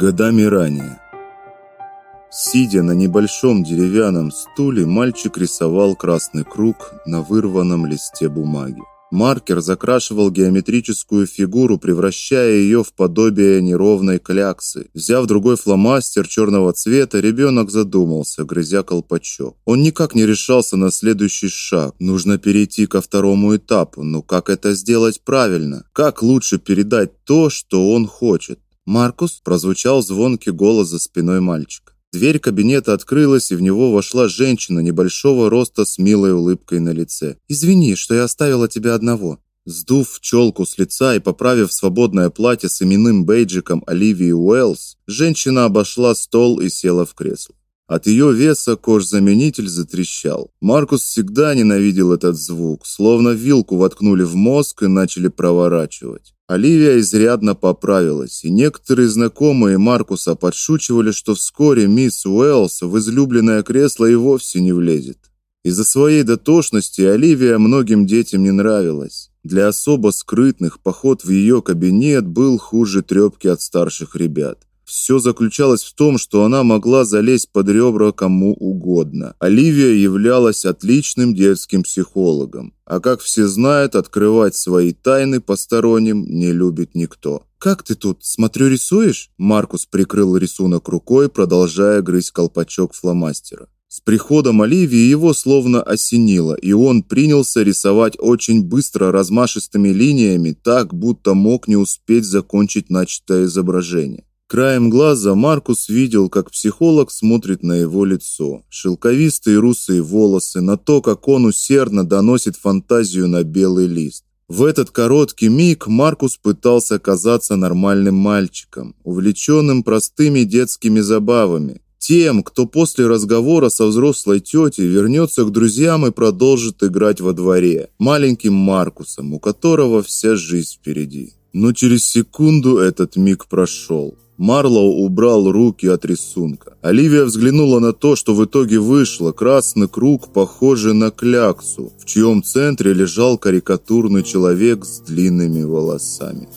Годами ранее. Сидя на небольшом деревянном стуле, мальчик рисовал красный круг на вырванном листе бумаги. Маркер закрашивал геометрическую фигуру, превращая ее в подобие неровной кляксы. Взяв другой фломастер черного цвета, ребенок задумался, грызя колпачок. Он никак не решался на следующий шаг. Нужно перейти ко второму этапу, но как это сделать правильно? Как лучше передать то, что он хочет? «Маркус?» – прозвучал звонкий голос за спиной мальчика. Дверь кабинета открылась, и в него вошла женщина небольшого роста с милой улыбкой на лице. «Извини, что я оставила тебя одного». Сдув челку с лица и поправив свободное платье с именным бейджиком Оливии Уэллс, женщина обошла стол и села в кресло. От ее веса кожзаменитель затрещал. Маркус всегда ненавидел этот звук, словно вилку воткнули в мозг и начали проворачивать. Оливия изрядно поправилась, и некоторые знакомые Маркуса подшучивали, что вскоре мисс Уэллс в излюбленное кресло и вовсе не влезет. Из-за своей дотошности Оливия многим детям не нравилась. Для особо скрытных поход в ее кабинет был хуже трепки от старших ребят. Все заключалось в том, что она могла залезть под ребра кому угодно. Оливия являлась отличным детским психологом, а как все знают, открывать свои тайны посторонним не любит никто. Как ты тут, смотрю, рисуешь? Маркус прикрыл рисунок рукой, продолжая грызть колпачок фломастера. С приходом Оливии его словно осенило, и он принялся рисовать очень быстро размашистыми линиями, так будто мог не успеть закончить начатое изображение. Краем глаза Маркус видел, как психолог смотрит на его лицо. Шелковистые русые волосы, на то, как он усердно доносит фантазию на белый лист. В этот короткий миг Маркус пытался казаться нормальным мальчиком, увлеченным простыми детскими забавами, тем, кто после разговора со взрослой тетей вернется к друзьям и продолжит играть во дворе, маленьким Маркусом, у которого вся жизнь впереди. Но через секунду этот миг прошел. Марлоу убрал руки от рисунка. Оливия взглянула на то, что в итоге вышло. Красный круг, похожий на кляксу, в чьем центре лежал карикатурный человек с длинными волосами.